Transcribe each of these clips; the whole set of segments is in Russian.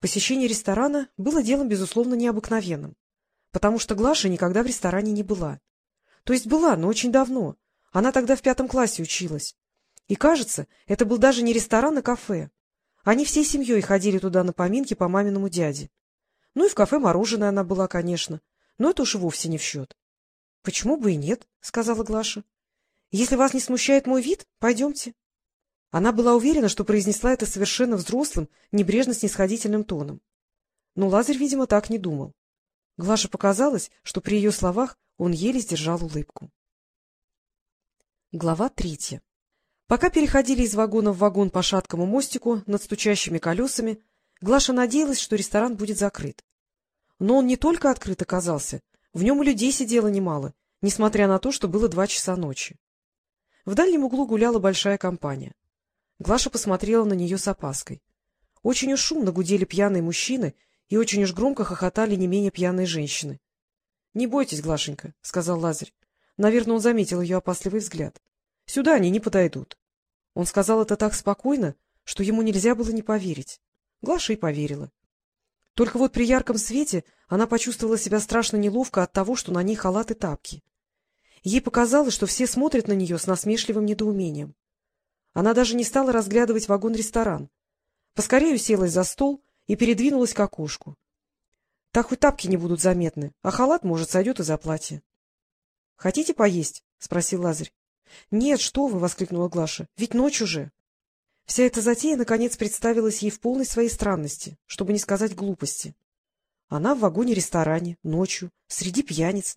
Посещение ресторана было делом, безусловно, необыкновенным, потому что Глаша никогда в ресторане не была. То есть была, но очень давно. Она тогда в пятом классе училась. И, кажется, это был даже не ресторан, а кафе. Они всей семьей ходили туда на поминки по маминому дяде. Ну и в кафе мороженое она была, конечно, но это уж вовсе не в счет. — Почему бы и нет? — сказала Глаша. — Если вас не смущает мой вид, пойдемте. Она была уверена, что произнесла это совершенно взрослым, небрежно-снисходительным тоном. Но Лазарь, видимо, так не думал. Глаше показалось, что при ее словах он еле сдержал улыбку. Глава третья Пока переходили из вагона в вагон по шаткому мостику над стучащими колесами, Глаша надеялась, что ресторан будет закрыт. Но он не только открыт оказался, в нем и людей сидело немало, несмотря на то, что было два часа ночи. В дальнем углу гуляла большая компания. Глаша посмотрела на нее с опаской. Очень уж шумно гудели пьяные мужчины и очень уж громко хохотали не менее пьяные женщины. — Не бойтесь, Глашенька, — сказал Лазарь. Наверное, он заметил ее опасливый взгляд. — Сюда они не подойдут. Он сказал это так спокойно, что ему нельзя было не поверить. Глаша и поверила. Только вот при ярком свете она почувствовала себя страшно неловко от того, что на ней халат и тапки. Ей показалось, что все смотрят на нее с насмешливым недоумением. Она даже не стала разглядывать вагон-ресторан. Поскорее уселась за стол и передвинулась к окошку. Так хоть тапки не будут заметны, а халат, может, сойдет и за платье. — Хотите поесть? — спросил Лазарь. — Нет, что вы! — воскликнула Глаша. — Ведь ночь уже. Вся эта затея, наконец, представилась ей в полной своей странности, чтобы не сказать глупости. Она в вагоне-ресторане, ночью, среди пьяниц.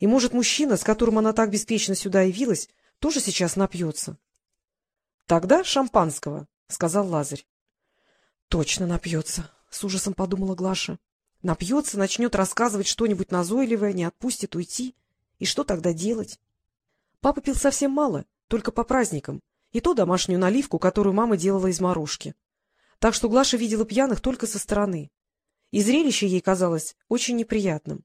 И, может, мужчина, с которым она так беспечно сюда явилась, тоже сейчас напьется. — Тогда шампанского, — сказал Лазарь. — Точно напьется, — с ужасом подумала Глаша. Напьется, начнет рассказывать что-нибудь назойливое, не отпустит уйти. И что тогда делать? Папа пил совсем мало, только по праздникам, и то домашнюю наливку, которую мама делала из морожки. Так что Глаша видела пьяных только со стороны. И зрелище ей казалось очень неприятным.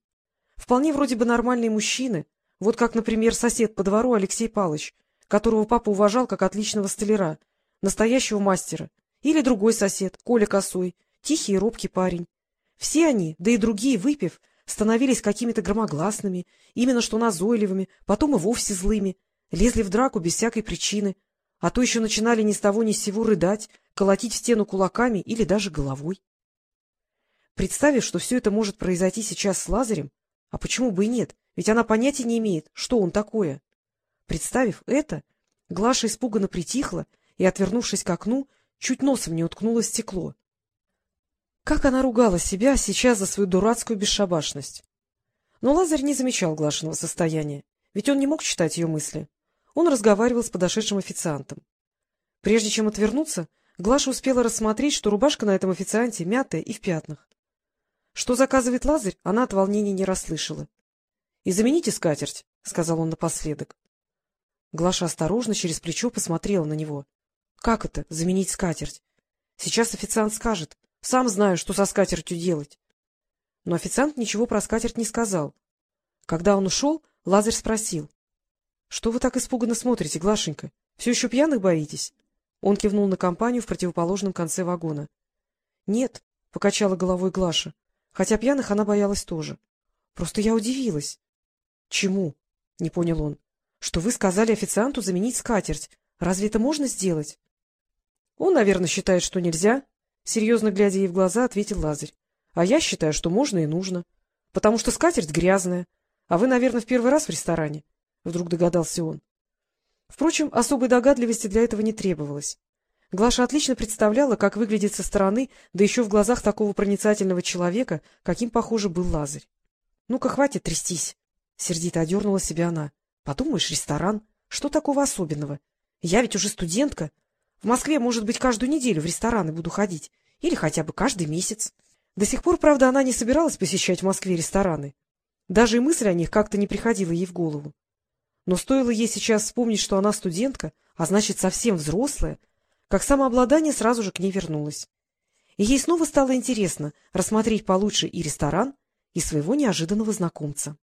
Вполне вроде бы нормальные мужчины, вот как, например, сосед по двору Алексей Палыч, которого папа уважал как отличного столяра, настоящего мастера, или другой сосед, Коля Косой, тихий и робкий парень. Все они, да и другие, выпив, становились какими-то громогласными, именно что назойливыми, потом и вовсе злыми, лезли в драку без всякой причины, а то еще начинали ни с того ни с сего рыдать, колотить в стену кулаками или даже головой. Представив, что все это может произойти сейчас с Лазарем, а почему бы и нет, ведь она понятия не имеет, что он такое. Представив это, Глаша испуганно притихла и, отвернувшись к окну, чуть носом не уткнулась в стекло. Как она ругала себя сейчас за свою дурацкую бесшабашность! Но Лазарь не замечал Глашиного состояния, ведь он не мог читать ее мысли. Он разговаривал с подошедшим официантом. Прежде чем отвернуться, Глаша успела рассмотреть, что рубашка на этом официанте мятая и в пятнах. Что заказывает Лазарь, она от волнения не расслышала. — И замените скатерть, — сказал он напоследок. Глаша осторожно через плечо посмотрела на него. — Как это — заменить скатерть? Сейчас официант скажет. Сам знаю, что со скатертью делать. Но официант ничего про скатерть не сказал. Когда он ушел, Лазарь спросил. — Что вы так испуганно смотрите, Глашенька? Все еще пьяных боитесь? Он кивнул на компанию в противоположном конце вагона. — Нет, — покачала головой Глаша, хотя пьяных она боялась тоже. — Просто я удивилась. — Чему? — не понял он. — Что вы сказали официанту заменить скатерть. Разве это можно сделать? — Он, наверное, считает, что нельзя, Серьезно глядя ей в глаза, ответил Лазарь. — А я считаю, что можно и нужно. Потому что скатерть грязная. А вы, наверное, в первый раз в ресторане? Вдруг догадался он. Впрочем, особой догадливости для этого не требовалось. Глаша отлично представляла, как выглядит со стороны, да еще в глазах такого проницательного человека, каким, похоже, был Лазарь. — Ну-ка, хватит трястись! — сердито одернула себя она. — Подумаешь, ресторан. Что такого особенного? Я ведь уже студентка. В Москве, может быть, каждую неделю в рестораны буду ходить. Или хотя бы каждый месяц. До сих пор, правда, она не собиралась посещать в Москве рестораны. Даже и мысль о них как-то не приходила ей в голову. Но стоило ей сейчас вспомнить, что она студентка, а значит, совсем взрослая, как самообладание сразу же к ней вернулось. И ей снова стало интересно рассмотреть получше и ресторан, и своего неожиданного знакомца.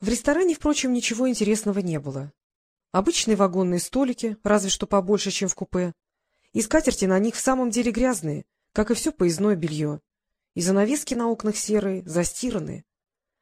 В ресторане, впрочем, ничего интересного не было. Обычные вагонные столики, разве что побольше, чем в купе. И скатерти на них в самом деле грязные, как и все поездное белье. И занавески на окнах серые, застиранные.